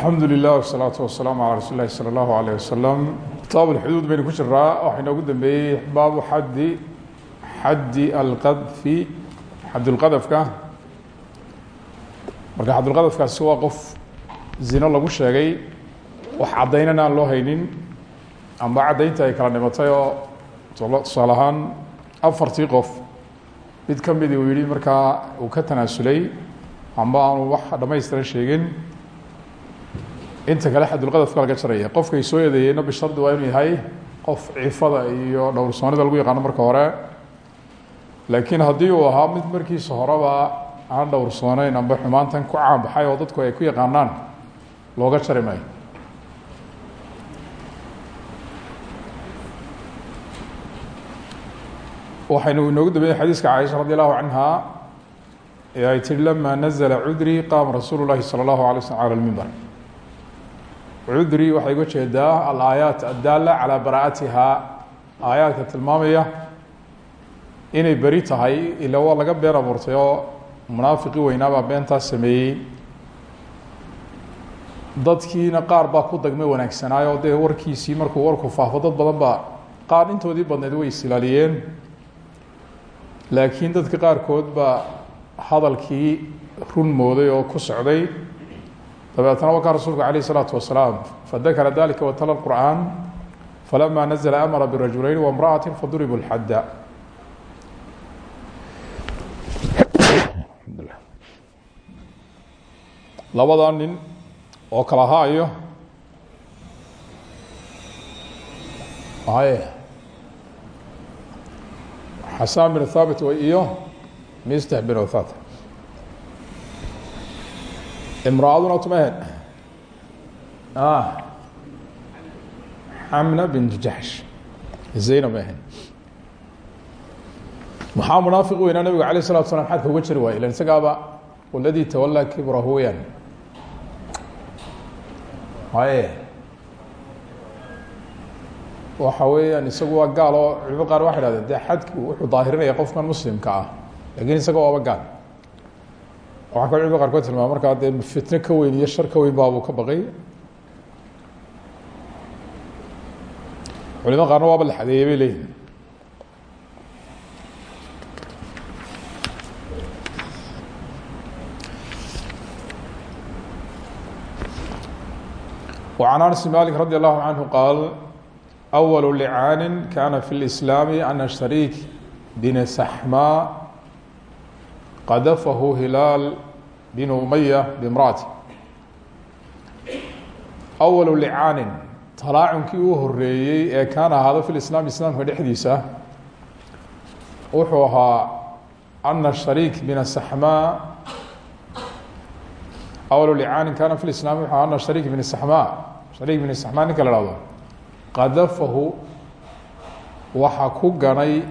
alxamdu lilah wsalaatu wasalaamu calaa rasuuli lahi salى allahu alayh wasalam kitaab lxuduud baynu ku jiraa waxaa inoogu dambeeyey baabu xaddi xaddi alqadfi xadulqadafka marka xadulqadafkaasi waa qof zino lagu sheegay wax caddaynana aan loo haynin amba caddaynta ay kala dhimatay oo tusaale ahaan afartii qof. Mid ka midi uu yihi markaa uu ka tanaasulay amba aanu wax dhamaystiran sheegin inta kale xadulqadafka laga jaraya qofkay soo eedeeyeyna bishardi waa inuu yahay qof cifada iyo dhowrsoonida lagu yaqaano marka hore. Laakiin haddii uu ahaa mid markiisa horeba aan dhowrsooneyn amba xumaantan ku caanbaxay oo dadku ay ku yaqaanaan looga jari maayo. Waxaynu inoogu xadiiska caaisha radi allahu ay tihi lama nazla cudrii qaama rasuulu llahi salى اllahu alay slm cala cudri waxay uga jeedaa alaayaat addaala calaa baraa'atiha aayaadka tilmaamaya inay beri tahay ila waa laga been abuurtay oo munaafiqii weynaabaa beentaas sameeyey. Dadkiina qaar baa ku dagmay wanaagsanaayo dee warkiisii markuu warku faafo dad badan baa qaar intoodii badneed way isilaaliyeen laakiin dadka qaarkood baa hadalkii run mooday oo ku socday dabeetna wakaa rasuulku alayه الsalaatu wasalaam fadakara dalika watala qur'aan falama nazla amara birajulayn wamraأati faduribuu اlxadda labada nin oo kala haayo xasan bin thaabit iyo mistح bin othat imraaduna tumahen xamna bint jaxsh zaynab ahen maxaa munaafiq weynaa nabiga alayه الsalatu slam xadka uga jari waayey ilan isagaaba waladii tawalaa kibrahu weyaan haye waxa weeyaan isagu waa gaal oo culimo qaar waxay hahdeen dee xadku wuxuu daahirinaya qofkan muslimka ah lakin isaga waaba gaal waxaa kalo culimada qarkood tilmaama markaa dee fitno ka weyn iyo shar ka weyn baabuu ka baqay culimada qaarna waaba la xadeeyey bay leeyihin وعن أنس مالك رضي الله عنه قال أول لعان كان في الإسلام أن شريك بن سحماء qadafahu hilaal bin umaya bimraati. Awalu licaanin talaacunkii uu horeeyey ee kaana ahaado fi lislaam islaamka dhexdiisa wuxuu ahaa ana shariik bin saxmaa awalu licaanin kana fi lislaam wuxuu ahaa ana shariik bin saxmaa shariik bin saxmaa ninka la hahdo qadafahu waxa ku ganay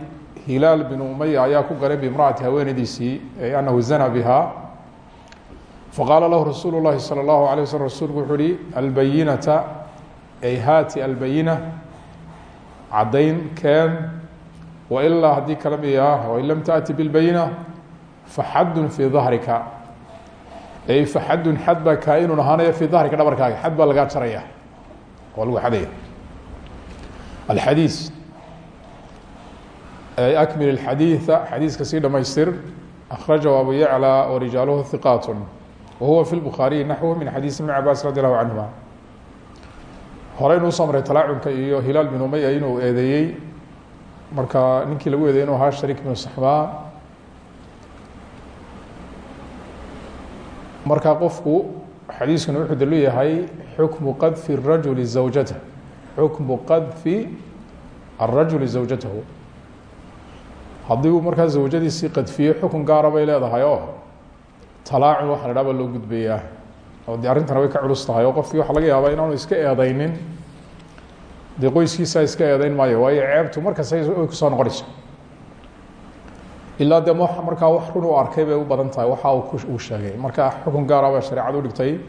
hilaal bin umaya ayaa ku galay bimraati haweenadiisii anahu zana biha faqaala lahu rasuulu llahi salى اllahu alيه waslm rasuulku wuxuu uhi albayinata ay haati albayina caddayn keen wailaa haddii kala miya wain lam taأti biاlbayina faxadun fii dahrika ay faxadun xad baa kaa-inun ahaanaya fii dahrika dhabarkaaga xad baa lagaa jaraya oo lagu xadaya alxadiis أكmل الحadيiث xadiiska sii dhamaystir أkرaجه أbو يعلى وrijaaلh ثiqاaت وhuوa في الbخاaرiي نaحو min xadيiث بن cabاس رadي الله عنهuma horeynu usoo maray talaacunka iyo hilaal بن umaya inuu eedeeyey marka ninkii lagu eedeeyey inu ahaa شharيك بن صحmا marka qofku xadiiskuna wuxuu dalu yahay xukmu qadfi الrajuل زawjatه xukmu qadfi الrajuل زawjatahu haddii uu markaa zawjadiisii qadfiye xukun gaara bay leedahay oo talaacun waxa la dhaha baa loo gudbeeyaa oo de arrintana way ka culus tahay oo qofkii waxa laga yaabaa inaanu iska eedeynin dee qoyskiisa iska eedeyn maayo waayo ceebtu markasta way ku soo noqonaysa ilaa de markaa wax run u arkay bay u badan tahay waxa uu sheegay. Marka xukun gaara baa shareecada udhigtay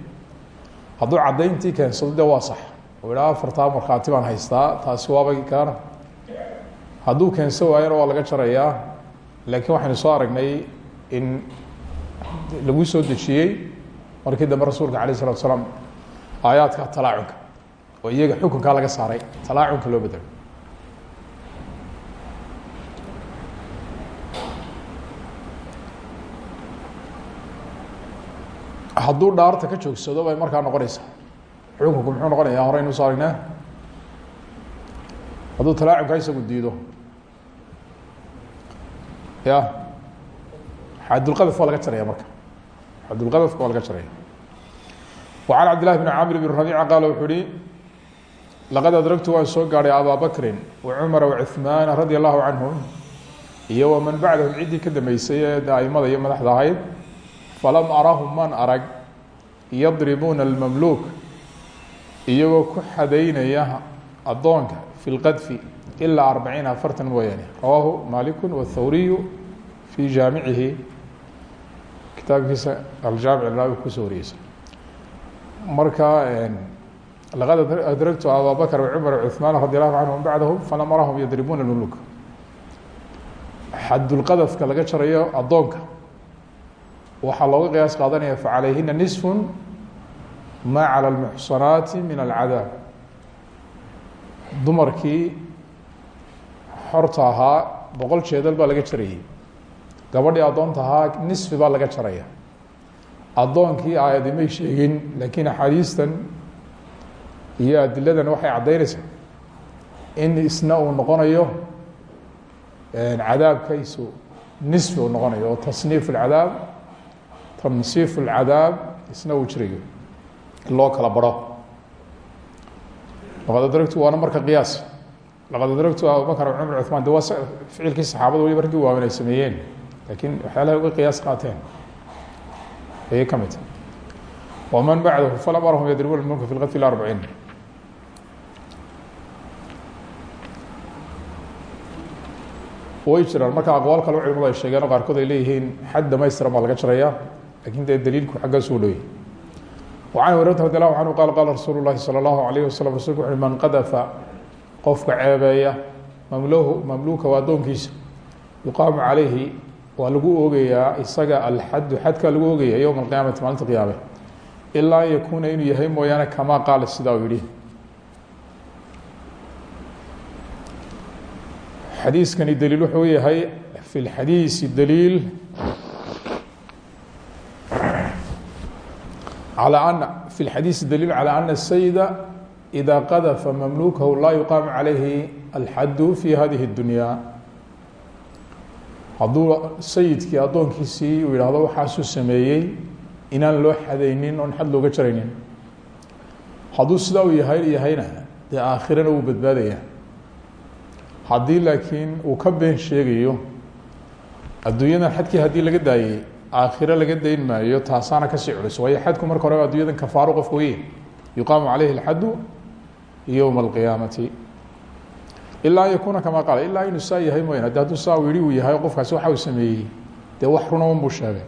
hadduu caddayntii keensado de waa sax. Oo idhaa afartaa markhaati baan haystaa taasi waaba gaara hadduu keenso waayana waa laga jarayaa laakiin waxaynu soo aragnay in lagu soo dejiyey markii dambe rasuulka calayh isalatu salaam aayaadka talaacunka oo iyaga xukunkaa laga saaray talaacunka loo bedelay hadduu dhaarta ka joogsado bay markaa noqonaysaa. Xukunku muxuu noqonayaa hore aynu soo hadduu talaacunka isagu diido ya xadulqadaf waa laga jaraya marka xadulqadafka waa laga jaraya وعن cبد لله بن cاmر بن ربيcة qال wuxuu uhi لqad أdرgtu waan soo gaadhay abا bكri وcmر وcثmaan radي الlaه عanهm iyo وmaن baعdahum ciddii ka dambeysay ee aimada iyo madaxda ahayd falam arahum man arag yadribuuna الmamluuk iyagoo ku xadaynaya adoonka fi اlqadfi ilaa arbaciin afartan mooyaane rawaahu maliku wالthawriyu fi jaamicihi kitaabkiisa aljaamic raawi kusoo wariyeysa marka laqad adragtu ababakr wcumar cuثmaan radi allahu canhum bacdahum falam arahum yadribuuna اmamluuk xadulqadafka laga jarayo addoonka waxaa looga qiyaas qaadanaya facalayhina nisf ma calى اlmuxsanaati min alcadaab dumarkii xorta ahaa boqol jeedal baa laga jarayay. Gabadhii addoonta ahaa nisfi baa laga jaraya. Addoonkii aayadi may sheegin laakiin axaadiistan iyo adiladan waxay caddaynaysaa in isna uu noqonayo cadaabkaysu nisfi uu noqonayo oo tasniif اlcadaab tansiif اlcadaab isna uu jirayo. Loo kala baro laqad adragtu waana marka qiyaas. Laqad adragtu abubakr cumar cuثmaan de waa ficilkii saxaabada waliba raggii waawen ay sameeyeen. Lakiin waxyaalahay uga qiyaas qaateen. Ayay ka mid waman bacdahu falam arahum yadribuuna mulka fi lqadfi ila arbaciin way jiraan. Marka aqwaal kale culimadu ay sheegeen oo qaarkood ay leeyihiin xad dhamaystiran baa laga jaraya laakiin dee daliilku xaggaas uu dhowey وعن هريرة رضي الله عنه قال قال رsuuل الlahi صلى الله عليه وسلم rasulku وu man qadفa qofka ceebeeya mamlh mamluka waa adoonkiisa yuqaamu عalayhi waa lagu ogayaa isaga alxadu xadka lagu ogaya yowma القiyamati maalinta qiyaame ilaa an yakuna inuu yahay mooyaane kama qaal sidaa uu yihi xadiiskani daliil wuxuu yahay fi اlxadiisi daliil في الحdيث دليل على أن السيد إذا qdف مملوكه لا يقام عليه الحد في هذه الدuنيا hadduu sayidkii adoonkiisii uu yihahdo waxaasuu sameeyey inaan loo xadaynin oon xad looga jaraynin hadduu sidaa uu yahay yahayna dee aakhirana wuu badbaadaya haddii laakiin uu ka been sheegayo adduunyadan xadkii haddii laga daayey aakhiro laga dayn maayo taasaana kasii culus waayo xadku marka hore adunyadan kafaaro qofka wey yuqaamu caleyhi اlxadu yowma اlqiyaamati ilaa an yakuuna kama qaala ilaa inuu saa yahay mooyane ade hadduu saa yihi uu yahay qofkaasi waxa uu sameeyey dee wax runa un buu sheegay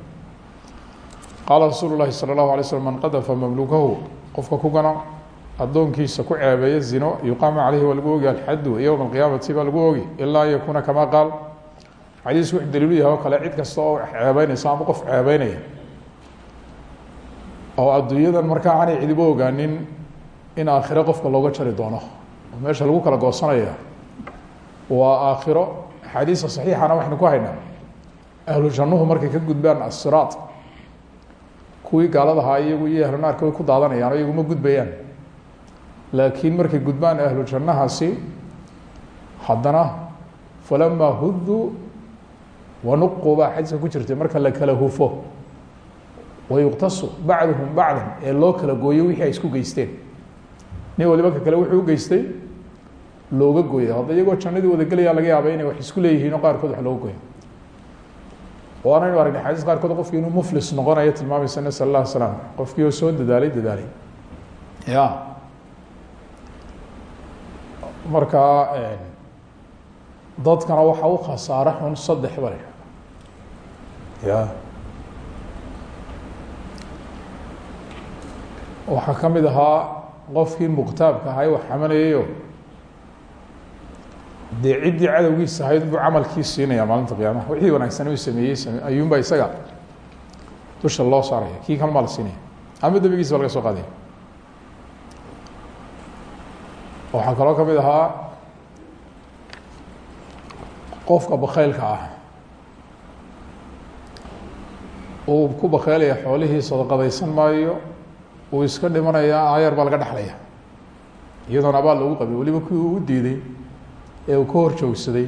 qaala rasuulu lahi salى اlahu alay slm man qadafa mamlukahu qofka ku gana addoonkiisa ku ceebeeya zino yuqaamu caleyhi waa lagu ogi alxadu yowma اlqiyaamati baa lagu ogi ilaa an yakuuna kama qaal xadiisku wuxuu daliilu yahay oo kale cid kasta oo ceebeynaysa ama qof ceebeynaya oo adduunyadan markaa aanay cidiba ogaanin in aakhiro qofka looga jari doono. Oo meesha lagu kala goosanaya waa aakhiro axaadiista saxiixana waxaynu ku haynaa. Ahlu jannuhu markay ka gudbaan asiraat kuwii gaaladahaa iyagu iyo ahlu ku daadanayaan oo ma gudbayaan. Laakiin markay gudbaan ahlu jannahaasi haddana falamaa huduu wanuqu baa ku jirtay marka la kala hufo. Wayuqtasu bacduhum bacdan ee loo kala gooyo wixii ay isku geysteen. Nin waliba ka kale wuxuu u geystay looga gooya hadda iyagoo jannadii wada gelaya laga yaaba inay wax isku leeyihiin oo qaarkood wax looga gooya waanaynu aragnay xadiis qaarkood qofkii inuu muflis noqonayo tilmaamaysa nasal allah salaam qofkii oo soo dadaalay dadaalay. Ya markaa dadkana waxa u khasaare xun saddex bale ya waxaa ka mid ahaa qofkii muqtaabka ahaa wax xamanayayo dee ciddii cadowgiisa ahayd buu camalkii siinaya maalinta qiyaamaha. Wixii wanaagsan uu sameeyey ayuunba isaga dusha loo saaraya kii kalmaa la siinaya. Ama dembigiisa ba laga soo qaadaya. Waxaa kaloo ka mid ahaa qofka bakaylka ah uu ku bakeylaya xoolihii sadaqadaysan maayo uu iska dhimanayaa aayar baa laga dhexlaya iyadoona abaal loogu qabay weliba kuwii uu u diiday ee uu ka hor joogsaday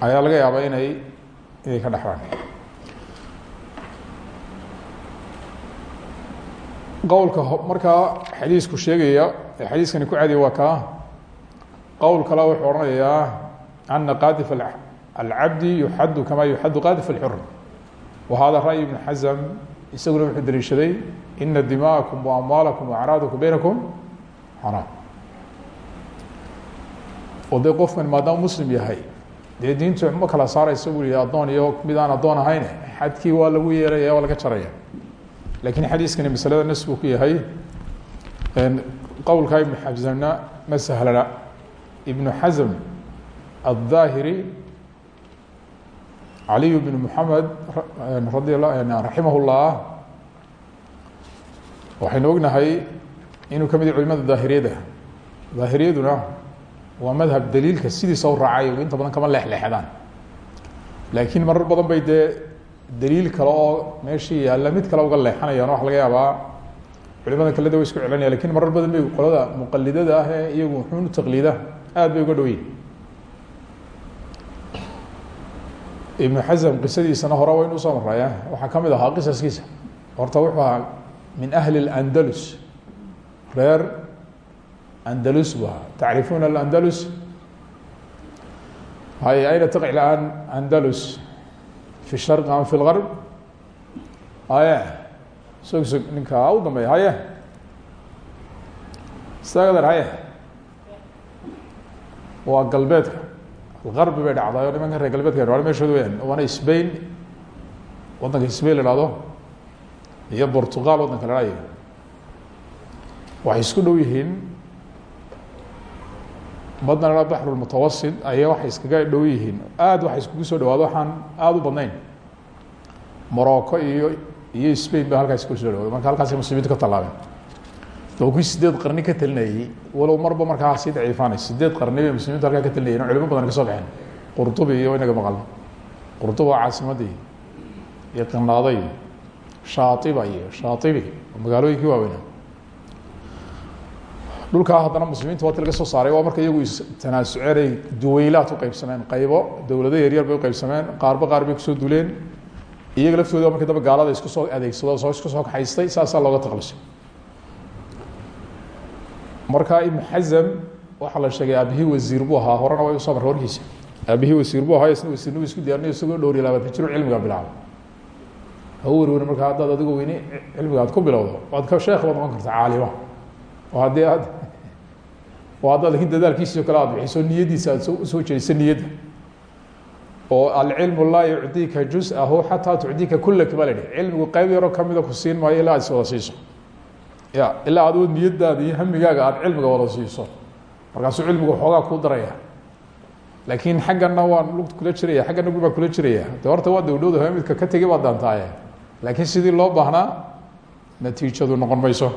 ayaa laga yaabaa inay inay ka dhexlaan qowlka markaa xadiisku sheegaya ee xadiiskani ku cadiya waa kaa qowl kale wuxuu odhanayaa ana qaadif alcabdi yuxaddu kama yuxaddu qaadif alxur wa hada ra'y ibn xasm isaguna wuxuu daliishaday ina dima'akum wa amwaalakum wa acraadakum baynakum xaraam oo dee qofkan maadaama muslim yahay dee diintu ma kala saaraysa buu yihi addoon iyo mid aan addoon ahayn xadkii waa lagu yeeraya waa laga jaraya lakiin xadiiskani masalada nas buu ku yahay qowlkaa ibnu xasamna ma sahlana ibnu xasm الظاhirي عaliي بن محamed radi raximah الlah waxaynu ognahay inuu ka mid yahy culimada daahiriyada daahiriyaduna waa madhab daliilka sidiisa u raacay inta badan kama leexleexdaan laakiin marar badan bay dee daliil kale oo meeshii yaalla mid kale uga leexanayaan waxa laga yaabaa culimada kaleda way isku celinaya lakin marar badan bay qolada muqalidada ah ee iyagu xun taqliida aad bay uga dhow yihin ibnu xasm qisadiisana hore waynu u soo maraya waxaa ka mid ahaa qisaskiisa. Horta wuxuu min ahli اlandalus reer andalus bu ahaa. Tacrifuna alandalus. Hay ayna taqi an andalus. Fi sharq am fi lgarb haye sog sog ninka u dambeya haye istagader haye waa galbeedka algarbi bay dhacday oo nimanka reer galbeedka waa meshooda weyaan waana spain waddanka spain la hahdo iyo portugal waddanka la hayo waxay isku dhow yihiin badna la baxru mutawasit aya waxay iskaga dhow yihiin aad waxay iskugu soo dhawaado waxaan aada u badnayn morocco iyo iyo spain ba halkaas isku soo dhawado marka halkaasay muslimiintu ka tallaabeen kuwii sideed qarni ka talinayey walow marba markaa sii daciifaanay. Sideed qarni bay muslimiintu halkaa ka talinayeen o culimo badan ka soo baxeen. Qurtubi iyo inaga maqalna qurtubi waa caasimadii iyo qinaada iyo shaaiba magaalooyinkii waaweynaa. Dhulkaa haddana muslimiinta waati laga soo saaray waa marka iyagu istanaasuceen ay u qeybsameen qaybo. Dowlado yaryar bay uqeybsameen qaarba qaar bay ku soo duleen. Iyaga laftooda markii dambe gaalada isku soo adeegsado soo isku soo kaxaystay saasaa looga taqlusay marka ibn xasm waxaa la sheegay aabihii wasiir buu ahaa horena way u soo marra warkiisa wasiir buu ahaa isna wasiirnimu isku diyaarinayo isagoo dhowr iyo labaatan jiro cilmiga bilaabay. Ha u werweri marka haddaad adigu weyne cilmiga aad ku bilowdo waad ka sheekh baad noqon karta caalima oo haddii aad oo haddaad laakiin dadaalkiisio kale aad bixiso niyaddiisa aad u soo jeediso niyadda. Oo alcilmu laa yucdiika juz-ahu xataa tucdiika kulaka baa la qayb yaroo kamida ku siin maayo ilaa aad siiso ya ilaa adoo niyadaada iyo hamigaaga aada cilmiga wada siiso. Markaasuu cilmigu xoogaa kuu daraya. Laakiin xaggana waan lugt kula jiraya xaggana gu baan kula jiraya de horta waa dowdhowda midka ka tegay baad daantaaye laakiin sidii loo baahnaa natiijadu noqon mayso.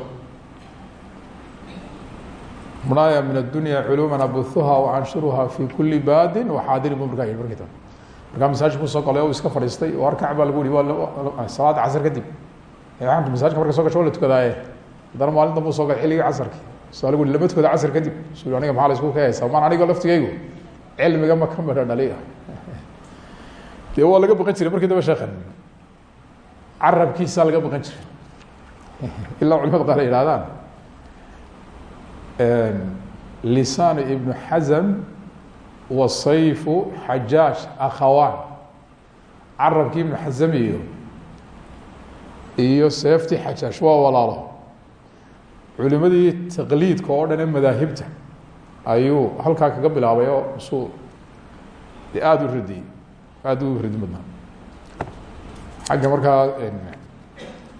Mnaaya min addunya culuuman abuhuha wacanshuruha fi kuli baadin waxaadirin bu markaa markii dambe markaa masaajid ku soo galay o iska fadhiistay oo arkac baa lagu yihi waa salaada casar kadib waanka masaajidka marka so gasho waa la tukadaaye haddana maalin dambu soo galay xilligii casarki lama tukada casar kadib su aniga maxaa la isku kayaysaa maan anigoo laftigaygu cilmiga ma ka dhaliya dee waa laga baqan jiray markii dambe sheekan carabkiisaa laga baqan jiray. Ilaa culimada qaar ay yihahdaan lisaan ibnu xasm wa sayfu xajaaج akhawaan. Carabkii ibnu xasm iyo iyo seeftii xajaaج waa walaalo culimadii taqliidka oo dhan ee madaahibta ayuu halkaa kaga bilaabay oo suu de aada u radiyey aada u radin badnaa xagga markaa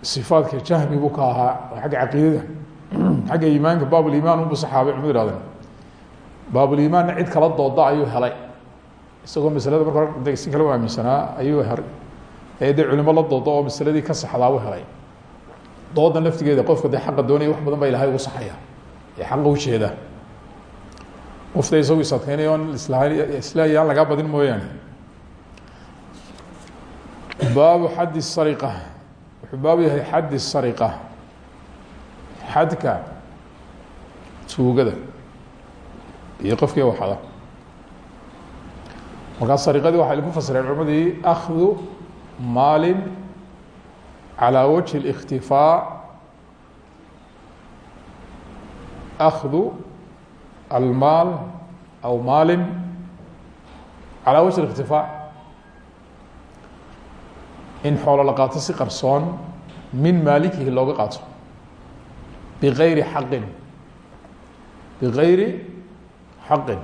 sifaadka jahmi buu ka ahaa xagga caqiidada. Xagga iimaanka baabulimaan unbu saxaabay cumad ihahdeen baabulimaanna cid kala dooda ayuu helay. Isagoo masalada marka hore si kale ayuu ee dee la doodo oo masaladii ka saxdaa u helay doodan laftigeeda qofka dee xaqa doonaya wax badan ba ilahay ugu saxaya. Ee xaqa ujeeda qofta isagu is adkeynaya on isla isleeyaan lagaa badin mooyaane. Baabu xaddi sariqa. Wuxuu baabu yahay xaddi sariqa. Xadka tuugada. Iyo qofkii waxada markaa sariqadii waxay ku fasireen culimadii maalin calىa wajhi الاkhtifaa akhdu almaal aw maalin calىa wajhi الاkhtifaa in xoolo la qaato si qarsoon min maalikihi looga qaato bigayri xaqin bigayri xaqin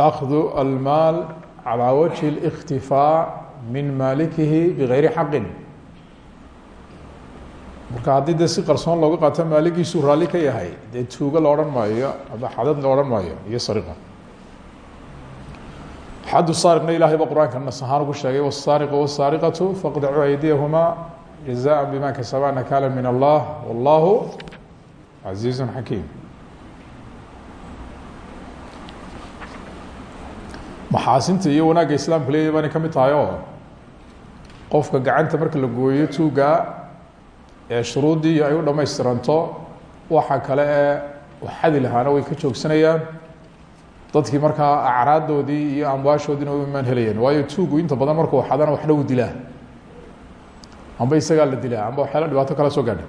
أkhdu almaal calىa wajhi الاkhtifaa min maalikihi bigayri xaqin. Marka si qarsoon looga qaato maaligiisu raalli ka yahay dee tuugo la maayo ama xadad la maayo iyo sariqa. Xadu saariqna ilahay ba qur'aanka nas ahaan ugu sheegay wsaariqu wsaariqatu faqdacuu aydiyahumaa jazaan bima kasabaa nakaala min allah wallahu casiizun xakiim maxaasinta iyo wanaagga islaamku leeyahy baanay ka qofka gacanta marka la gooyo tuuga ee shuruuddii ay u dhamaystiranto waxa kale ee xadi lahaana way ka joogsanayaan dadkii markaa acraaddoodii iyo amwaashoodiina u imaan helayeen waayo tuugu inta badan markuu xadana waxna uu dilaa amba isagaa la dilaa amba waxyaala dhibaato kala soo gaadha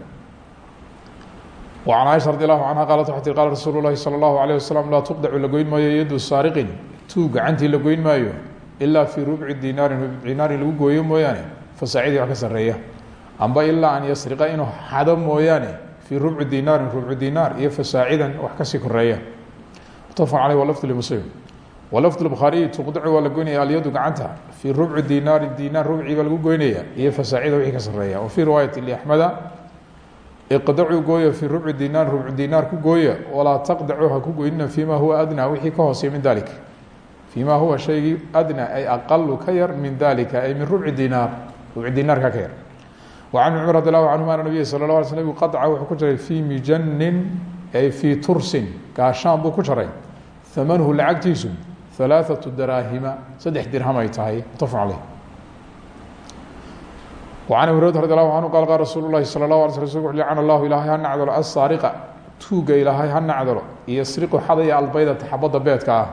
وعن caiشha رadي الlaه عanهa qaalat waxay tii qala rasuul الlahi salى الlahu عalيه waslم laa tuqdacu la goyn maayo yadu saariqin tuug gacantii la goyn maayo ilaa fii rubci dinaarin rubci dinaarin lagu gooyo mooyaane fasaacidii wax ka sareeya amba ilaa an yasriqa inuu xado mooyaane fii rubci dinaarin rubcu dinaar iyo fasaacidan wax ka sii koreeya mutafaq caleyh walafd lmuslim walafd bukhaariyi tuqdacu waa la goynaya alyadu gacanta fii rubci dinaari dinaar rubcii lagu goynaya iyo fasaacida wixii ka sareeya wa fii riwaayati liaxmeda iqdacuu gooya fii rubci dinaar rubcu dinaar ku gooya walaa taqdacu ha ku goynina fima huwa adnaa wixii ka hooseya min dalik fima huwa shaygii adnaa ay aqalu ka yar min dalika ay min rubci dinaar rubci dinaarka ka yar wacan ibn cumar radi allahu canhuma ana nabiya sala la ala sl nabigu qaطca wuxuu ku jaray fii mijanin ay fii tursin gaashaan buu ku jaray hamanuhu lacagtiisu halaaثatu daraahima saddex dirham ay tahay mutafaq caleyh وعن أبي هريرة رضي الله عنه قال قال رsuuل الlahi صلى الله عليه وسلم رsulku لعن الlah ilahay ha nacdalo الsاariqa tuuga ilaahay ha nacdalo yasriqu xadaya albaydata xabadda beedka ah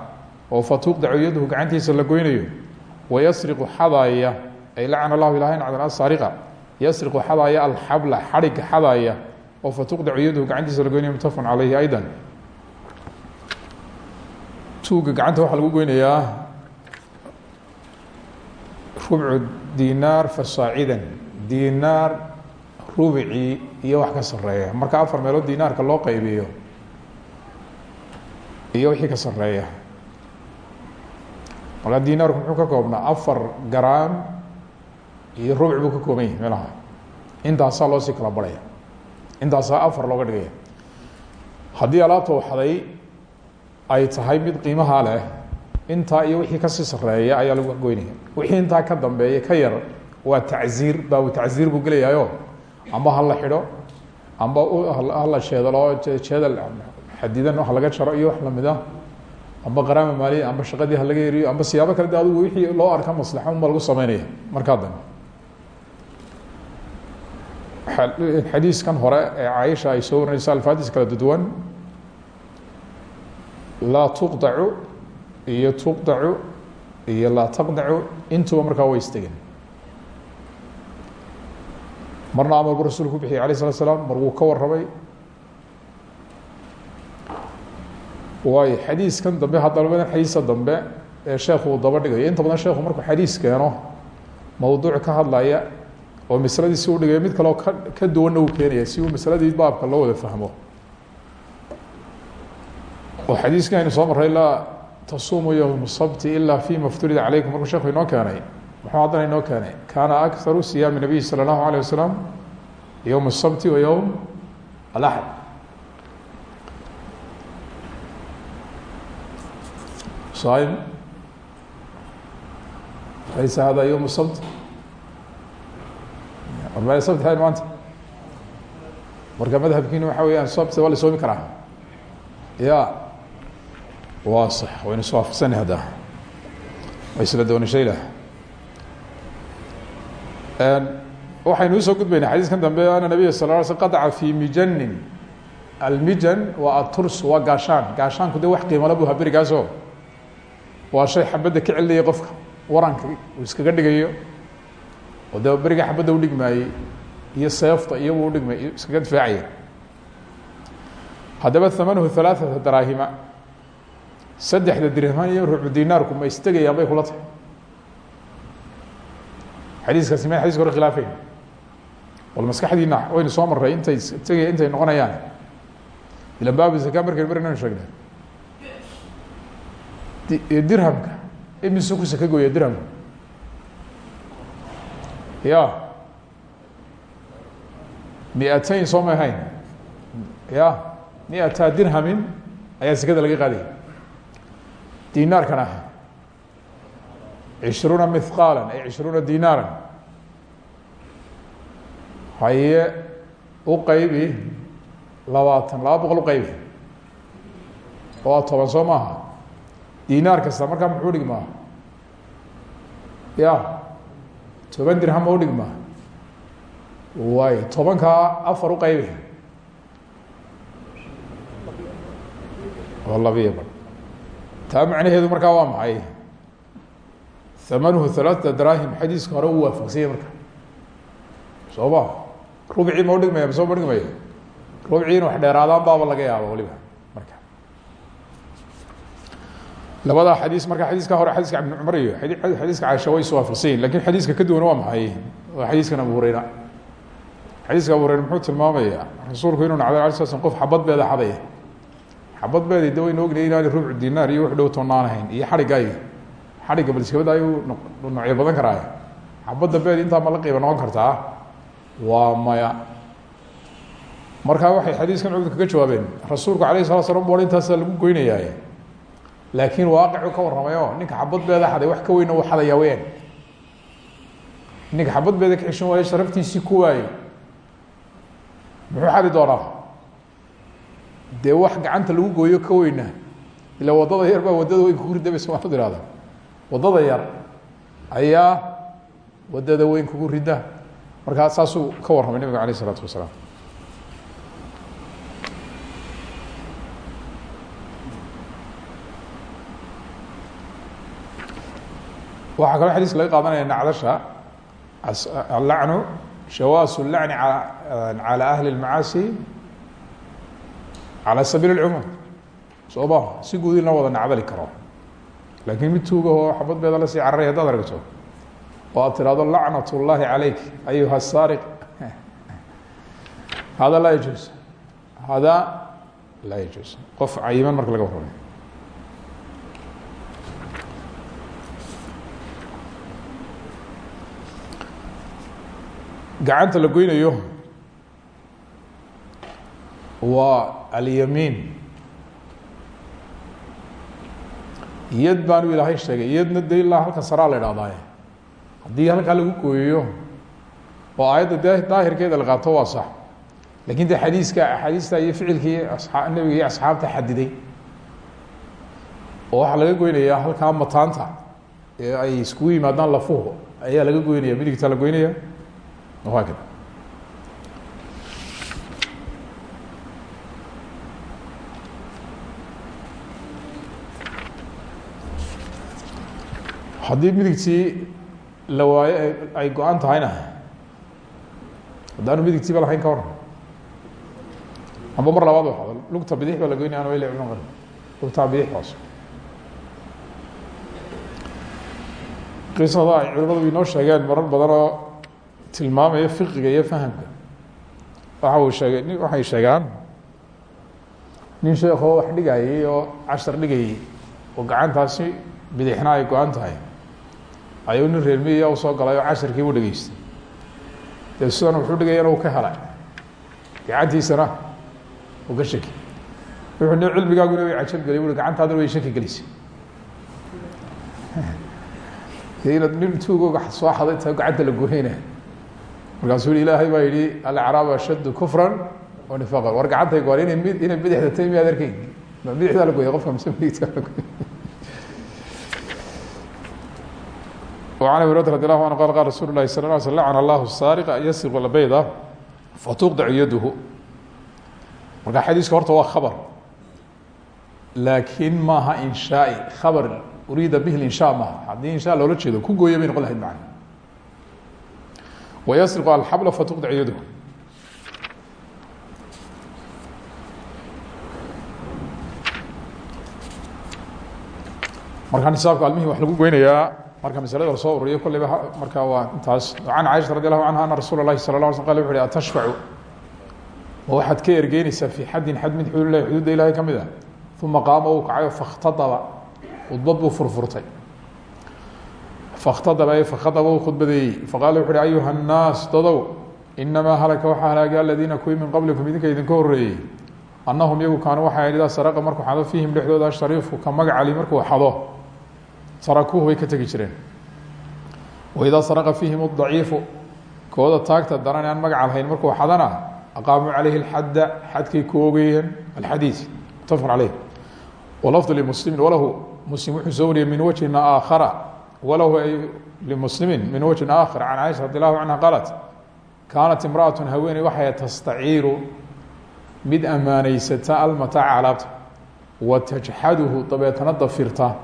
oo fatuuqdacu yadhu gacantiisa la goynayo wayasriqu xadaaya ay lacana lahu ilahan cadan asariqa yasriqu xadaaya alxabla xadhiga xadaaya oo fatuuqdacu yadhu gacantiisa la goynaya mutafan caleyhi aydan. Tuuga gacanta waxaa lagu goynayaa rubcu dinaar fasaacidan dinaar rubicii iyo wax ka sareeya marka afar meelood dinaarka loo qaybiyo iyo wixii ka sareeya marka dinaarku muxuu ka koobnaa afar garaam iyo rubic buu ka kooban yahay meelaha. Intaasaa loo sii kala barhaya intaasaa afar looga dhigaya. Haddii alaabta waxday ay tahay mid qiimaha leh intaa iyo wixii ka sii sareeya ayaa lagu goynaya. Wixii intaa ka dambeeya ka yar waa tacziir baabu tacziir buu gelayayo amba hala xidho amba hala sheedalo jeedal xadidan ha laga jaro iyo wax la mid ah amba qaraama maaliya amba shaqadii halaga eriyo amba siyaabo kale de wixii loo arka maslaxa unba lagu sameynaya. Markaa dambe xadiiskan hore ee caisha ay soo warinaysa alfaadis kala duduwan laa tuqdacu iyo tuqdacu iyo laa taqdacu intuba markaa way istegeen. Marna amar buu rasulku bixiyey alayh slat slam mar ka warramay waayo xadiiskan dambe haddana badan xadiisa dambe ee sheekhu uu daba dhigayo. Inta badan sheekhu markuu xadiis keeno mawduuc ka hadlaya oo masladii si u dhigaya mid kaleo ka ka uu keenaya si uu masladii baabka loo wada fahmo. Oo xadiiskii aynu soo marray laa tasuumu yowma sabti ilaa fima ftulida calaykum. Markuu sheekhu inoo keenay muxuu haddana inoo keenay kaana akharu siyaami nabiyi sala allahu alayh wasalam yowma asabti wa yowm alaxad saim laysa hada ywm sabt arba sabt hay maanta marka madhabkiina waxa weeyaan sababta waa la soomi karaa ya waa sax waynu is waafaqsana hadda waa isla doonashaylah waxaynu u soo gudbaynaa xadiiskan dambe ana nabiya sal lla ly sl qadaca fi mijanin almijan waa aturs waa gaashaan gaashaanku de wax qiimala bu haberigaasoo waa shay xabadda ka celinaya qofka waranka uu iskaga dhigayo oo de beriga xabadda udhigmaayey iyo seefta iyagu udhigmay iskaga difaacaya haddaba hamanuhu halaaثata daraahima saddexda dirhman iyo rubu dinaarku ma istegayaan bay kula tahay. Xadiiskaasi ma xadiska hore khilaafeyn bal maskaxdiina waynu soo maray intay intay noqonayaan. Ila baabu zaka markaynu marnaynu sheegnay dirhamka imisu ku saka gooya dirhamka ya miatayn soo may hayn ya. Miata dirhamin ayaa sekada laga qaadaya dinaarkana cishruuna mithqaala ay cishruuna dinaaran. Haye u qaybi labaatan laba boqol oo toban soo dinaar kasta markaa muxuu dhigmaa ya toban dirham ma u dhigmaa way tobankaa afar u qaybi. Oo labiya ba taa macnaheedu waa maxay? Hamanuhu halaaثata daraahim xadiiska hore u waafaqsanya marka. Soo ma? Rubcii ma udhigmaya masoo ma wax dheeraadaan baaba laga yaaba waliba marka labadaa xadiis marka xadiiska hore xadiiska ibn cumar iyo xadiiska caaisha way iswaafaqsanyihin laakiin xadiiska ka duwan waa maxay? Waa xadiiskan abu hureyra xadiiska abu hureyre muxuu tilmaamaya rasuulku inuu nacday ala sl qof xabad beeda xadaya xabad beedi de waynu ognay inaani rubcu dinaar iyo wax dhow tonaanahayn iyo xadhigay xadhigga balskabada ayuu noocyo badan karaay xabadda beed intaa ma la qiiba noqon kartaa? Waa maya. Markaa waxay xadiiskan cumad kaga jawaabeen rasuulku alayh salaa slam bol lagu goynayaaye laakiin waaqicu ka warramay oo ninka xabad beeda xaday wax ka weyna uu xadayaa weyaan ninka xabad beeda ka xishan waaye sharaftiisii ku waayey. Muxuu xadi doonaa? Dee wax gacanta lagu gooyo ka weyna ila waddada yar baa waddada weyn kugu rida bay soomaaladu ihahda waddada yar ayaa waddada weyn kugu rida. Markaa saasuu ka warramay nabiga alayh isalaatu wasalaam waxaa kaloo xadiiska laga qaadanaya nacdasha allacnu shawaasu lacni calى ahli اlmacaasi calى sabiil اlcumuum soo ma si guud in loo wada nacdali karo laakiin mid tuugahoo xabad beeda la sii cararay haddaad aragto oo aad tirahdo lacnat اllahi calayk ayuha saariq hada laa yajuus hada laa yajuus qof cayiman marka laga warramay gacanta la goynayo. Waa alyamiin. Iyad baanu ilaahay sheegay. Iyadna de ilaa halka saraa la idhahdaaye haddii halkaa lagu gooyayo oo aayadda de daahirkeeda la qaato waa sax. Lakin de xadiiska axaadiista iyo ficilkii asaa nebiga iyo asxaabta xadiday oo waxaa laga goynayaa halkaa mataanta ay iskugu yimaadaan lafuhu ayaa laga goynaya midigtaa la goynaya hakada haddii midigtii la waayo ay go-an tahayna. Haddaanu midigtiiba lahayn ka waran amba mar labaad wa lugta bidix baa la goynaya an wayl cumn lugtaa bidix hoos. Qisada ay culimadu inoo sheegeen marar badan oo tilmaamaya fiqiga iyo fahamka. Waxa uu sheegay waxay sheegaan nin sheekoo wax dhigayay oo cashar dhigayay oo gacantaasi bidixna ay go-an tahay. Ayuu nin reermiya u soo galay oo casharkii u dhegeystay. Dee sidan wuxuu dhigayana uu ka helay. Gacantiisana uu ka shaki wuxuu ni cilmigaaguna way cajab gelay ui gacantaaduna way shaki gelisay inaad nin tuugooga soo xaday tahay gacanta la goynaya markaasuu yihi ilaahay baa yihi alacraabu ashaddu kufra oo nifaaq war gacantayga war inay mid inay bidixda tay miyaad arkeyn ma bidixdaa la goya qofka mise midigtaa la goya وعن أبي هريرة رضي الله عنه قال قال رsuل الlahi صلى اه علي sلم لعن الله الsاaرق an ysرق البيضة فتuqطع yadه marka xadiiska horta waa khabr laakiin maaha inshaa'i khabr uriida bih insha maaha haddii insha loola jeedo ku gooya bay noqon lahayd man وysرق الxبل فتuqطع yadه marka nisaabka almihii wax lagu goynayaa marka maslada lasoo ururiyo kolleyba marka waa intaas can caiشha radي الlahu canha ana rasuul الlahi salى الlaه sl qal wuxu uhi atashfacu ma waxaad ka ergeynaysaa fii xaddin xad min xuduud illahi xuduudda ilahay ka mid a uma qaama uu kacayo fakhtadaba khudbad buu furfurtay fakhtadaba fakhadaba u khudbadeeyey faqala wuxu uhi ayuha nnaas dadow inamaa halaka waxaa halaagay aladiina kuwii min qablikum idinka idinka horreeyey annahum iyagu kaanuu waxay ahayd idaa saraqa markuu xado fiihim dhexdooda ashariifku ka magacali markuu xado sarakuuhu bay ka tegi jireen wa idaa saraqa fiihim adaciifu kooda taagta daran aan magac lahayn markuu xadana aqaamuu calayhi alxadda xadkay ku ogeeyeen alxadiid muttafaqun caleyh walafdu limuslimin walahu muslim wuxuu soo wariyey min wajhina aakhara walahu ay limuslimin min wajhin aakhar can caaisha radi allahu canha qaalat kaanat imra'atu haweeney waxay tastaciiru mid ammaanaysata almataaca alaabta wa tajxaduhu dabeetana dafirta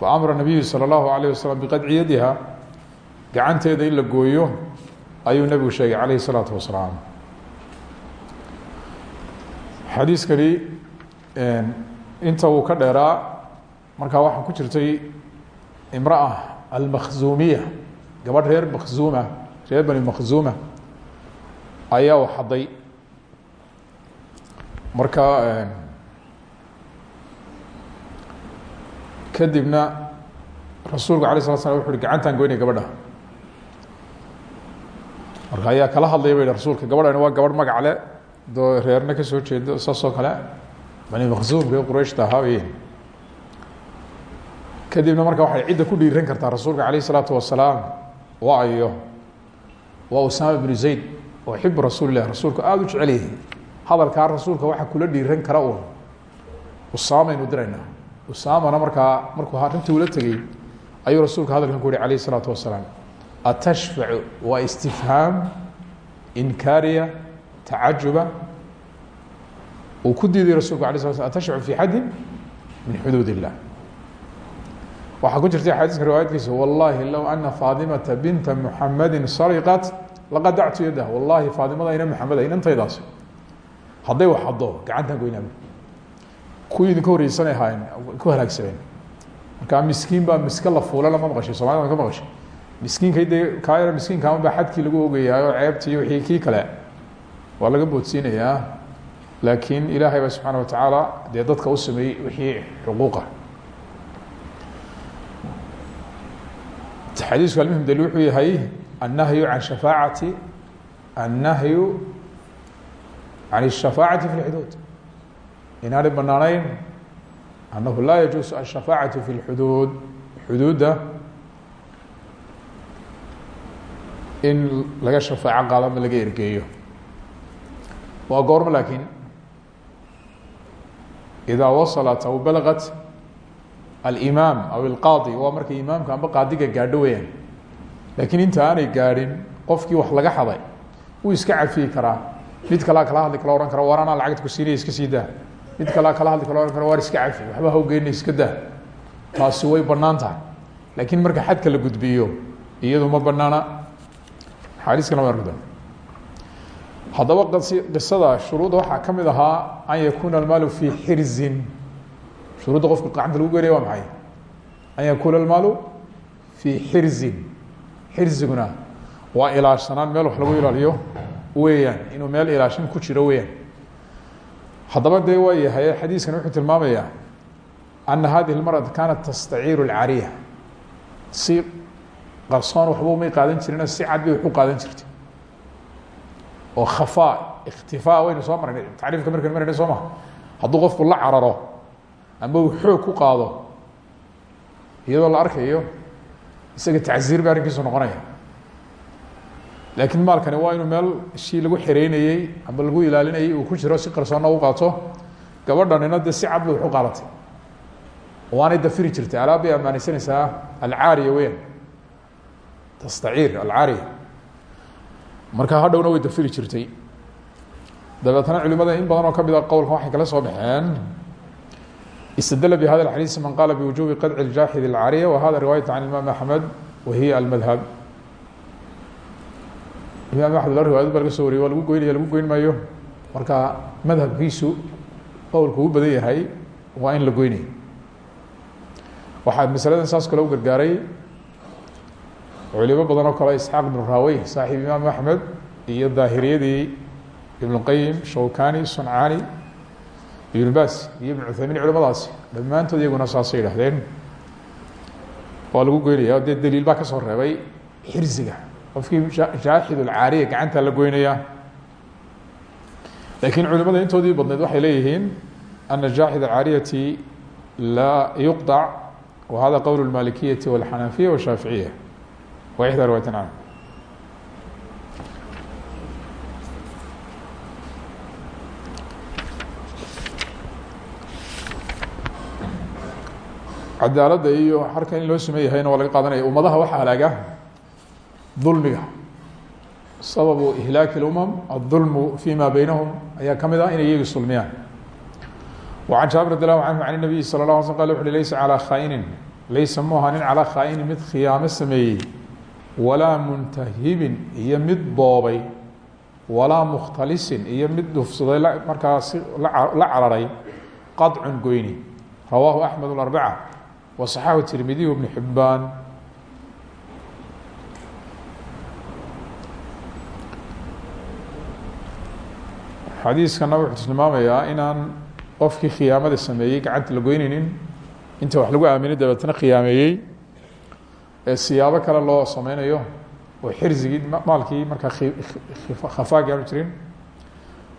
faamara nabiyu salى اllahu alayh wasalam biqadci yadiha gacanteeda in la gooyo ayuu nebigu sheegay calayh الsalaatu wasalaam xadiiskani inta uu ka dheeraa markaa waxaa ku jirtay imraa almakhzuumiya gabadh reer makhzuuma reer bani makhzuuma ayaa u xaday marka kadibna rasuulku alay slat slam wuxu uhi gacantaan goynaya gabadha marka ayaa kala hadlaya ba yihi rasuulka gabadhani waa gabadh magac le doo reerna ka soo jeedo saas oo kale bani maqsuumka ee qurayshta ahaa wey kadibna marka waxay cidda ku dhiiran kartaa rasuulka alayh الsalaatu wasalaam waa ayo waa usama bnu zayd oo xibu rasuuli lah rasuulku aada u jecel yahay hadalkaa rasuulka waxa kula dhiiran kara uun usaamaynu diraynaa usaamana markaa markuu arrintii ula tegey ayuu rasuulka hadalkan ku yihi alayh الsalaatu wasalaam atashfacu waa istifhaam inkaariya tacajuba uu ku diiday rasulku ala sla sl atashfacu fi xaddin min xuduud illah waxaa ku jirta xadiiska riwaayadkiisa wallahi low ana faadimata binta muxamadi sariqat laqadactu yadaha wallahi faadimada ina maxamed inantaydaasi hadday wax haddo gacantan goynaa kuwii idinka horeysanay ahaayeen ku halaagsameen markaa miskiin baa miska la fuulana ma maqashay somalida ma ka maqashay. Miskiinka dee kaa yaro miskiinkaama baa xadkii lagu ogayaayo ceebtii wixii kii kale. Waa laga boodsiinayaa laakiin ilaahay ba subxaana wa tacaala dee dadka u sameeyey wixii xuquuqa xadiisku almuhim dali wuxuu yahay annahyu can shafaacati annahyu can الshafaacati fi اlxuduud inaanay banaanayn annahu laa yajuusu alshafaacatu fi اlxuduud xuduudda in laga shafaaco qaado ama laga ergeeyo waa goormo laakiin idaa wasalat aw balagat alimaam aw ilqaadi waa markay imaamka amba qaadiga gaadho weyaan laakiin inta aanay gaadhin qofkii wax laga xaday wuu iska cafiyi karaa. Mid kalaa kala hadli kala ohan kara war anaa lacagta ku siinaya iska sii daa. Mid kalaa kala hadli kala ohan kara waar iska cafi waxba hawgeyna iska daa. Taasi way bannaan tahay. Laakiin marka xadka la gudbiyo iyadu ma banaana xaadiiskana waa doona haddaba qisada shuruudda waxaa ka mid ahaa an yakuuna almaalu fii xirzin shuruudda qofka gacanta lagu geynaya waa maxay an yakuuna almaalu fii xirzin xirziguna waa ilaashanaan meel wax lagu ilaaliyo weeyaan inuu meel ilaashan ku jiro weeyaan haddaba dee waa yahay xadiiskan wuxuu tilmaamayaa ana hadihi اlmarأa kaanat tastaciiru اlcariya si qarsoon waxba umay qaadan jirino si cad bay wax u qaadan jirtay oo khafaa ikhtifaa waynu soo marnay tacriifka markaynu marnay soo maha hadduu qofku la cararo ama uu xoog ku qaado iyadoo la arkayo isaga tacziir ba arrinkiisu noqonaya. Laakiin maalkani waa inuu meel shii lagu xereynayey amba lagu ilaalinayay uu ku jiro si qarsoonna u qaato gabadhanina de si cad bay wax u qaadatay. Waanay dafiri jirtay alaab bay ammaaneysanaysaa alcaariya weyan tastaciir alcaariya. Marka hadhowna way dafiri jirtay. Dabeetna culimada in badan oo ka mid a qowlkan waxay kala soo baxeen istadla bhada اxadiiث man qala bwujubi qadci اjaaxid اlcariya wahada riwaayat can imam axmed wahiya almadhab imam axmed la riwaayad ba laga soo wariye waa lagu goynaya lagu goyn maayo marka madhabkiisu qowlku u badan yahay waa in la goynaya waxaa masaladan saas kale u gargaaray culimo badan oo kale isxaaq ibnu raawey saaxiib imaam axmed iyo daahiriyadii ibn qayim shawkani suncaani ibn bas iyo ibn cuthaymin culimadaasi dhammaantood iyaguna saasay yidhahdeen waa lagu goynaya dee daliil baa ka soo reebay xirsiga. Qofkii jaaxid ulcaariya gacanta la goynaya. Laakiin culimada intoodii badneed waxay leeyihiin ana jaaxid alcaariyati laa yuqdac wa hada qowl اlmalikiyati wاlxanafiya washaaficiya wa ixdaa riwayatan canhu cadaaladda iyo harkan in loo samey yahayna waa laga qaadanaya ummadaha waxaa halaaga dulmiga sababu ihlaaki اlumam aلظulmu fima beynahum ayaa kamid ah inay iyagi sulmiyaan وعن jaaبir رضي الله عنه عن النبي صلى الله علي sلم qال وu laysa عalى khاaئnin laysa mu ahanin calىa khاaئnin mid khiyaamo sameeyey walaa muntahibin iyo mid boobay walaa mukhtalisin iyo mid dhufsaday markaasi la cararay qaطcu goyni rawaahu أحmed الأربعة وصaxaxu التirmidiي بن xibaan xadiiskana wuxuu tilmaamayaa inaan qofkii khiyaamada sameeyey gacanta la goyneynin inta wax lagu aaminay dabeetna khiyaameeyey ee siyaabo kale loo sameynayo oo xirsigii maalkii markaa khafaagi aanu jirin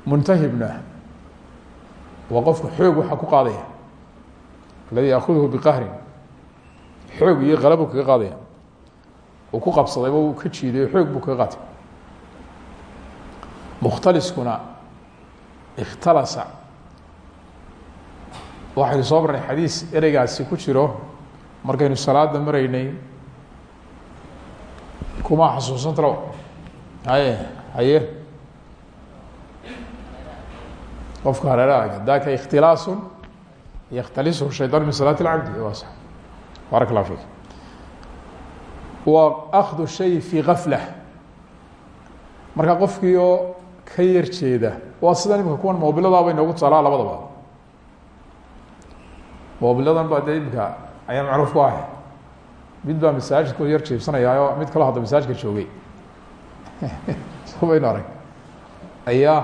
muntahibna waa qofka xoog waxa ku qaadaya aladi yaakuduhu biqahrin. Xoog iyo qalabuu kaga qaadaya. Uu ku qabsadayba uu ka jiiday xoog buu kaga qaatay. Mukhtaliskuna ikhtalasa. Waxaynu soo marnay xadiis ereygaasi ku jiro markaynu salaada maraynay kuma xasuusan talo haye haye. Qofka ikhtilaasu yakhtalisu shayطaan min salaati اlcabdi waa sax barak اllah fik wa akdu shay fi gafla marka qofkii oo ka yar jeeda waa sida imika kuwan mobiladaaba inoogu tusaalaa labadaba mobiladan baa dee imika ayaa macruuf ku ah mid baa masaajidku yar jiibsanayaayo mid kaloo hadda masaajidka joogay sobaynu arag ayaa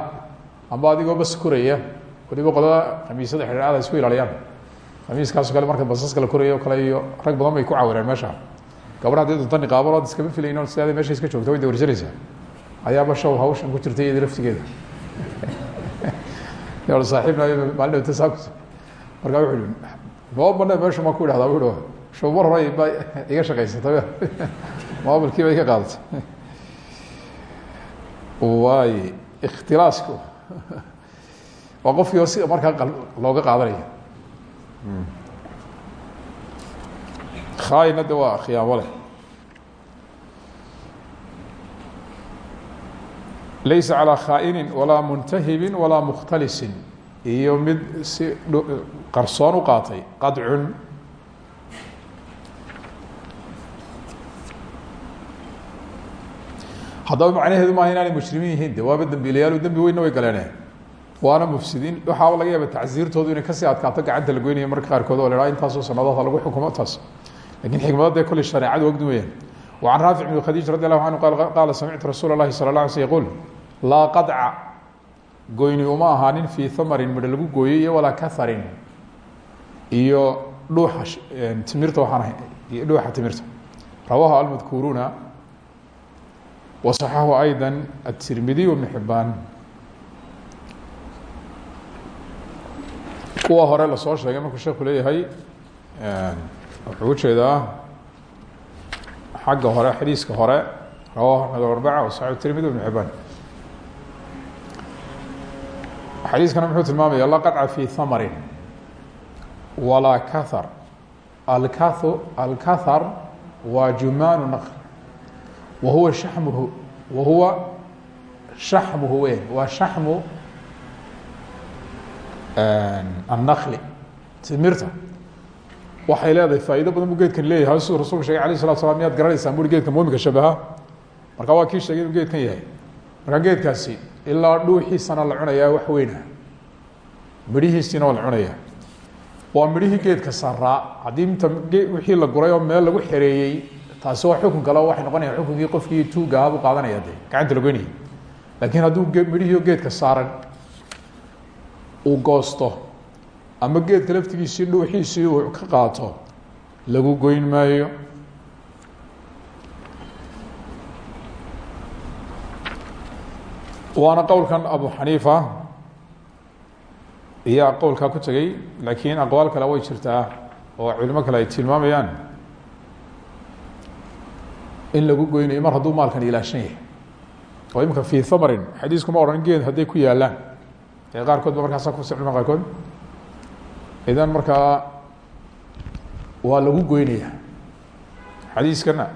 amba adigoo bas koraya waliba qolada khamiisyada xidhaada isku ilaaliyaan. Khamiiskaaso kale marka basaska la koraya o kale iyo rag badan bay ku cawireen meesha. Gabadha haddii dunta niqaabo ad iskama filayno sidaada meesha iska joogta way dawarsanaysaa ayaaba shaw hawshan ku jirtay iyada laftigeeda. Saaxiibna maalin dhawta saa markaa wuxu i moo bane meesha maa ku idhahdaa bu show mar hore ba iga shaqaysatay mobilkii ba iga qaadatay waay ikhtilaasku waa qofkii si markaa looga qaadanaya. Khaaina de waa khiyaamo laysa calىa khaainin walaa muntahibin walaa mukhtalisin iyo mid si qarsoon u qaatay qadcun. Haddaba macnaheedu maaha inaanay mujrimiin yihiin. De waaba dembiilayaal dembi weynna way galeene waana mufsidiin. Waxaaba laga yaaba tacsiirtoodu inay ka sii adkaato gacanta la goynaya marka qaarkood oo la haha intaasoo sanadaha lagu xukumo taas. Lakiin xikmadadee kolley shareecadu ogdu weyaan wacan raafic bn khadiij radi allahu canhu qa qaala samictu rasuula اllahi sala la ala sl yquul laa qadca goyni uma ahaanin fii amarin midho lagu gooyey iyo walaa kaharin iyo dhuuxa timirta waxaan ahay iyo dhuuxa timirta. Rawahu almadkuuruuna wasaxahu ayda atirmidiy bnu xibaan kuwa hore la soo sheegay markuu sheeku leeyahay wuxuu u jeedaa xagga hore xadiiska hore rawahu axmed arbaca wasaxi tirmidi ibn xibaan xadiiskana muxuu tilmaamaya la qadca fi hamarin walaa kahar alkau alkahar waa jumaanu naql wa huwa shamuhu wa huwa shaxmuhu weyn waa shaxmu annakli timirta waxay leedahay faa'ido badan bu geedkan leeyahay. Siduu rasulku shegay alayh salatu slam miyaad garanaysaan buri geedka muuminka shabaha? Marka waa kii sheegay inuu geedkan yahay. Marka geedkaasi ilaa dhuuxiisana la cunayaa wax weyna midhihiisiina waa la cunayaa. Waa midhihii geedka saraa haddii inta wixii la guray oo meel lagu xereeyey taasi waa xukun kale waxay noqonaya xukunkii qofkii tuuga ahaa buu qaadanaya de gacanta lagoynayay laakiin hadduu midhihii geedka saaran uu goosto. Ama geedka laftigiisii dhuuxiisii uu ka qaato. Lagu goyn maayo. Waana qowlkan abu xaniifa iyaa qowlkaa ku tegey laakiin aqwaal kale way jirtaa oo culimo kale ay tilmaamayaan. In lagu goynayo mar hadduu maalkan ilaashan yahay. Oo imika fii hamarin xadiisku ma odhan geed hadday ku yaalaan qaarkood ba markaasa kusi culima qaarkood idan markaa waa lagu goynaya xadiiskana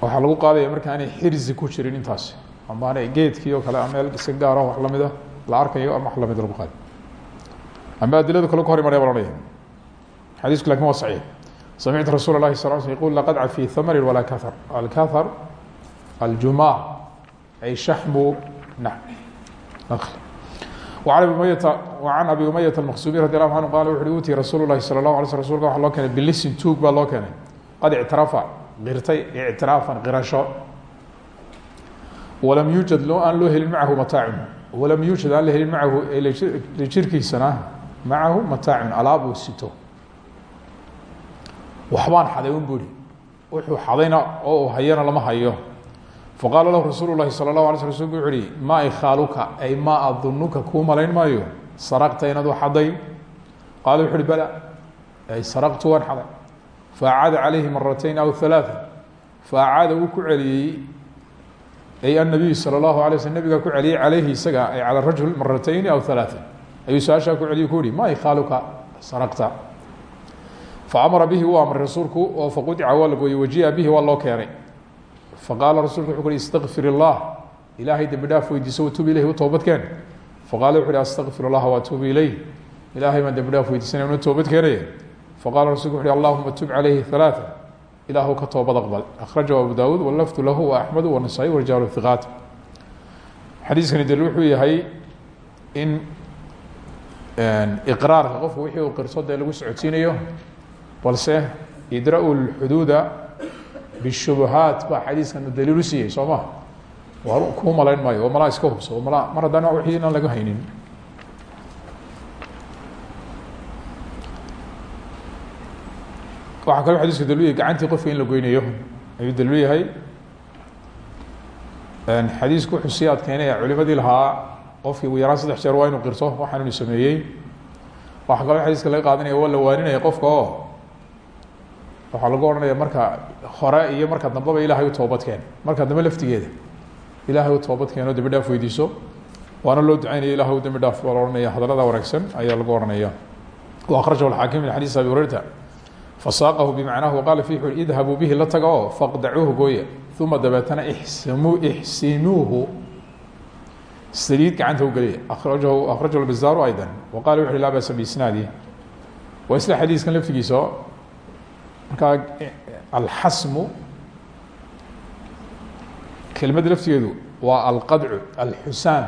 waxaa lagu qaadaya marka aanay xirzi ku jirin intaasi ama aanay geedkii oo kale meel iska gaaro wax lamida la arkayo ama wax lamida lagu qaadi ama adiladu kale ku hor imanaya ba ohanaya xadiisku laakiin waa saxiix. Samictu rasuul اlahi sal sl yqul laqadca fi hamri walaa kahar alkahar aljuma ay shaxmu naql an abi umayt maqsumi radi lahu anu qal wuui uti rasuul lahi sal la ala sl rasulka waa loo keenay bilisin tuug baa loo keenay qad ictirafa qirtay ictiraafan qirasho walam yuujad aan loo helin macahu mataacu walam yuujad aan la helin maahu jirkiisana macahu mataacun alaab uu sito waxbaan xaday un buri wuxuu xadayna oo uu hayana lama hayo faqaala lahu rasuul lahi sal lah ala sl rsulku wuxu uhi maa ikhaaluka ay maa adunuka kuu malayn maayo saraqta inaad wax xadayn qaala wuxu uhi bala ay saraqtu waan xaday faacaada calayhi maratayn aw halaaa faacaada uu ku celiyey ay annabiyu sala allahu alay sl nabigaa ku celiyey calayhi isaga ay cala rajul maratayni aw halaaa ayuu su'aashaa ku celiyo ku uhi maa ikhaaluka saraqta fa amara bihi uu amray rasuulku oo faqudica waa la gooyey wajiia bihi waa loo keenay faqaala rasulku wuxu uhi istaqfir illah ilaahay dembi dhaaf weydiiso watuub ilayh u toobadkeen faqala wuxu uhi astaqfir allaha waatuubu ilayh ilaahay baan dembi dhaaf weydiisanaya una toobad keenaya faqala rasulku wuxu uhi allahuma tub calayhi halaata ilaahu ka toobad aqbal akhrajahu abu daawuud walaftu lahu wa axmedu wanasaayi warijaalu hiqaat xadiiskani daliil wuxuu yahay in iqraarka qofku wixii uu qirso dee lagu socodsiinayo balse idra-ulxuduuda lxuduuda bishubahaat baa xadiiskan daliil u siiyey soo ma kuu malayn maayo malaa iska hubso mala mar haddaan wixii inaan laga haynin. Waxaa kaloo xadiisku daliil yahay gacantii qofka in la goynayo ayuu daliil yahay. Xadiisku wuxuu sii adkeynaya culimadii lahaa qofkii ugu yaraan saddex jeer waa inuu qirto waxaan inu sameeyey. Waxaa kaloo xadiiska laga qaadanaya waa la waaninaya qofka oo. Waxaa lagu odhanaya marka hore iyo marka dambeba ilahay u toobadkeen. Marka dambe laftigeeda ilahay u toobadkeen oo dembi dhaaf weydiiso. Waana loo ducaynaya ilahay u dembi dhaaf baa la ohanaya hadalada wanaagsan ayaa lagu ohanaya akrajahu xaakim min xadiis abi hurayrata. Fasaaqahu bimacnahu qala fi xu idhabuu bihi la taga oo faqdacuuhu gooya uma dabeetana ixsimu ixsinuuhu. Saliid gacanta u geliya akrajahu akrajahu bizaaru ayda wa qala wuxu laa basa biisnaadi waa isla xadiiskan laftigiisa markaa alxasmu kelmadda laftigeedu waa alqadcu alxusaan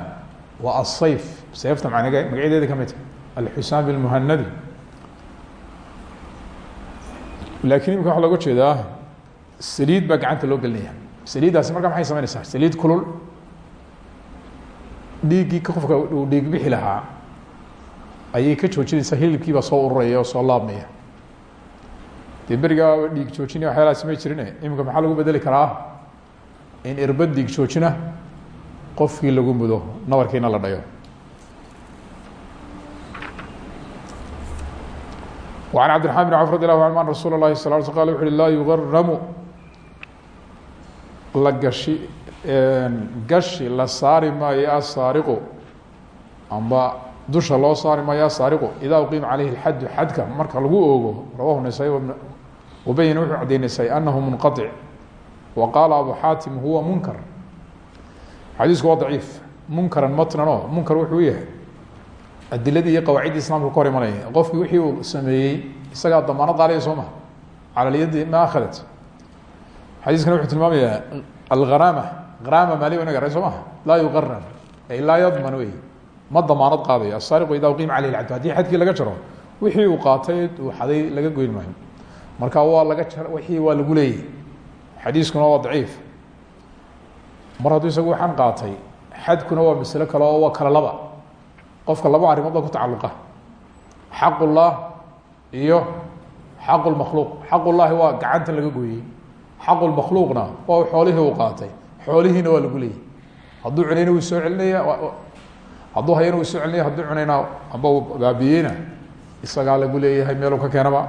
waa asayf seefta man magacyadeeda ka midta alxusaan bilmuhanadi laakiin imika waxa looga jeedaa saliid baa gacanta loo gelinaya saliiddaasi markaa maxay sameynaysaa saliid kulul dhiiggii qofka uu dhiig bixi ayay ka joojinaysaa hilibkiibaa soo ururaya oo soo laabmaya dee berigaa dhiig joojina waxyaalaha samey jirine iminka maxaa lagu bedeli karaa in irbad dhiig joojina qofkii lagu mudo nabarkiina la dhayo وعن cبدالرحمن بن cوف رضي الله عنه أن رsuuل الlahi صل ل qال وu uhi laa يغرم la gashi gashi la saari maayo asaariqu amba dusha loo saari maayo asaariqu idaa uqiima caleyhi اlxadu xadka marka lagu oogo rawahu nasai wabayin wuxuu cadeynaysay anahu munqaطic wa qaala abu xaatim huwa munkar xadiisku waa daciif munkaran matnan o munkar wuxuu yahay adiladii iyo qawaaciddii islamka ka hor imanaya qofkii wixii uu sameeyey isagaa damaanad qaadaya soo maha cala lyadi ma akhadat xadiiskana wuxuu tilmaamayaa algharama harama maali wayna garay soo maha laa yuqarar ay laa yadman wey ma damaanad qaadayo asaariqu idaa uqiima caleyh lcabd haddii xadkii laga jaro wixii uu qaatay uu xaday laga goyn maayo marka waa laga wixii waa lagu leeyahy xadiiskuna waa daciif. Mar hadduu isagu waxaan qaatay xadkuna waa masalo kale oo waa kala laba. Qofka laba arrimood baa ku tacaluqa xaq ullah iyo xaq lmakhluuq xaq ullahi waa gacanta laga gooyey. Xaq lmakhluuqna waa xoolihii uu qaatay. Xoolihiina waa lagu leeyahy hadduu cunayna wuu soo celinaya hadduu hayana wuu soo celinaya hadduu cunayna amba uu baabiyeyna isagaa lagu leeyahay meeluu ka keenaba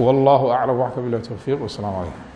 والله أعلم وحكم بالله التوفيق والسلام عليكم